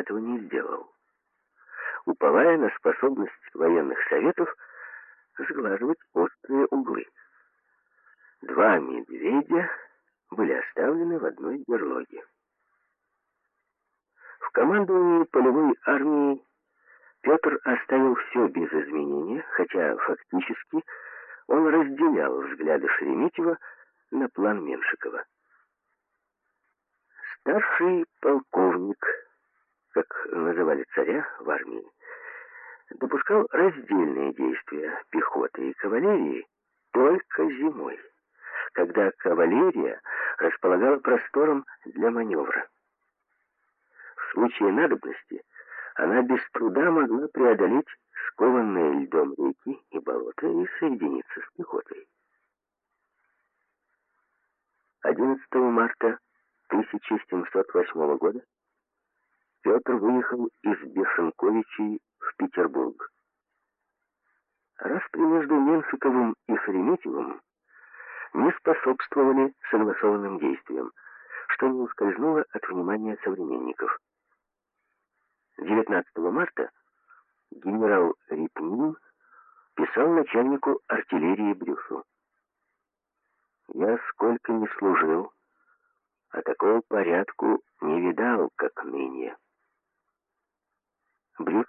этого не сделал, уповая на способность военных советов сглаживать острые углы. Два медведя были оставлены в одной берлоге. В командовании полевой армии Петр оставил все без изменения, хотя фактически он разделял взгляды Шереметьева на план Меншикова. Старший полковник, как называли царя в армии, допускал раздельные действия пехоты и кавалерии только зимой, когда кавалерия располагала простором для маневра. В случае надобности она без труда могла преодолеть скованные льдом реки и болота и соединиться с пехотой. 11 марта 1708 года Петр выехал из Бешенковичей в Петербург. Распри между Меншиковым и Шереметьевым не способствовали согласованным действиям, что не ускользнуло от внимания современников. 19 марта генерал Рипнин писал начальнику артиллерии Брюсу. «Я сколько не служил, а такого порядку не видал, как ныне». Брюс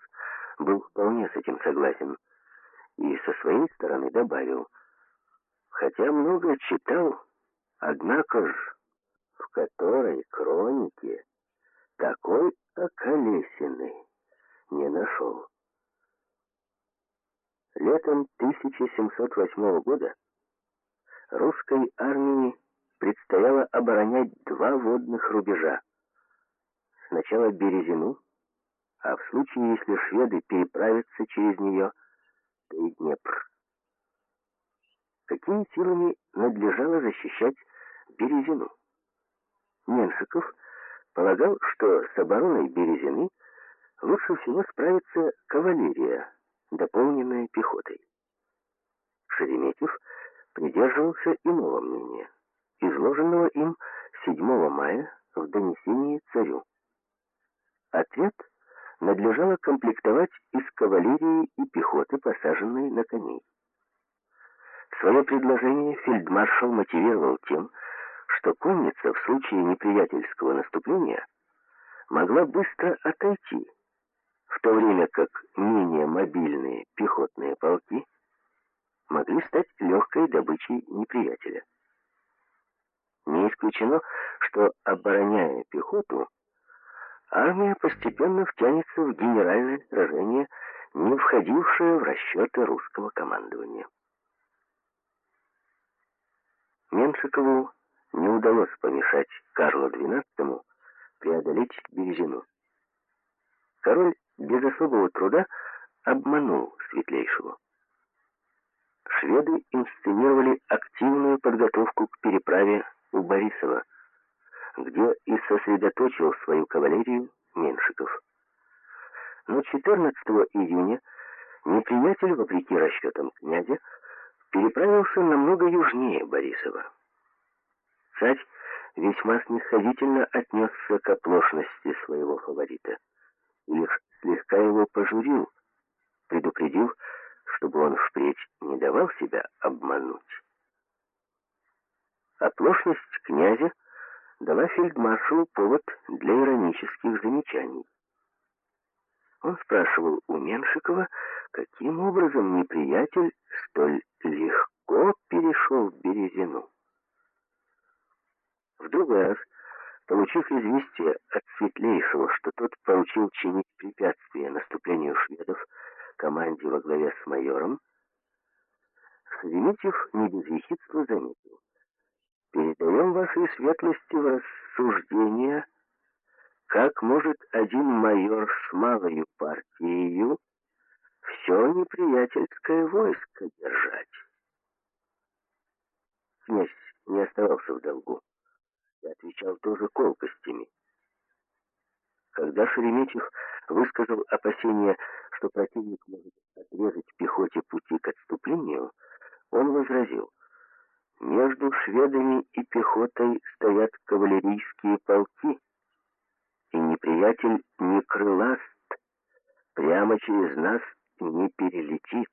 был вполне с этим согласен и со своей стороны добавил, хотя много читал, однако ж в которой хронике такой околесины не нашел. Летом 1708 года русской армии предстояло оборонять два водных рубежа. Сначала Березину, а в случае, если шведы переправятся через нее, то и Днепр. Какими силами надлежало защищать Березину? Меншиков полагал, что с обороной Березины лучше всего справится кавалерия, дополненная пехотой. Шереметьев придерживался иного мнения, изложенного им 7 мая в донесении царю. Ответ надлежало комплектовать из кавалерии и пехоты, посаженной на коней. Свое предложение фельдмаршал мотивировал тем, что конница в случае неприятельского наступления могла быстро отойти, в то время как менее мобильные пехотные полки могли стать легкой добычей неприятеля. Не исключено, что, обороняя пехоту, армия постепенно втянется в генеральное сражение, не входившее в расчеты русского командования. Меншикову не удалось помешать Карлу XII преодолеть Березину. Король без особого труда обманул Светлейшего. Шведы инсценировали активную подготовку к переправе у Борисова, где и сосредоточил свою кавалерию Меншиков. Но 14 июня неприятель, вопреки расчетам князя, переправился намного южнее Борисова. Царь весьма снисходительно отнесся к оплошности своего фаворита и лишь слегка его пожурил, предупредив, чтобы он впредь не давал себя обмануть. Оплошность князя дала фельдмаршалу повод для иронических замечаний. Он спрашивал у Меншикова, каким образом неприятель столь легко перешел в Березину. В другой раз, получив известие от Светлейшего, что тот поручил чинить препятствия наступлению шведов команде во главе с майором, Шереметьев не без ехидства заметил. «Передаем вашей светлости в рассуждение, как может один майор с малою партией все неприятельское войско держать?» Князь не оставался в долгу и отвечал тоже колкостями. Когда Шереметьев высказал опасение, что противник может отрезать пехоте пути к отступлению, он возразил, «Между шведами и пехотой стоят кавалерийские полки, и не неприятель не крыласт, прямо через нас не перелетит.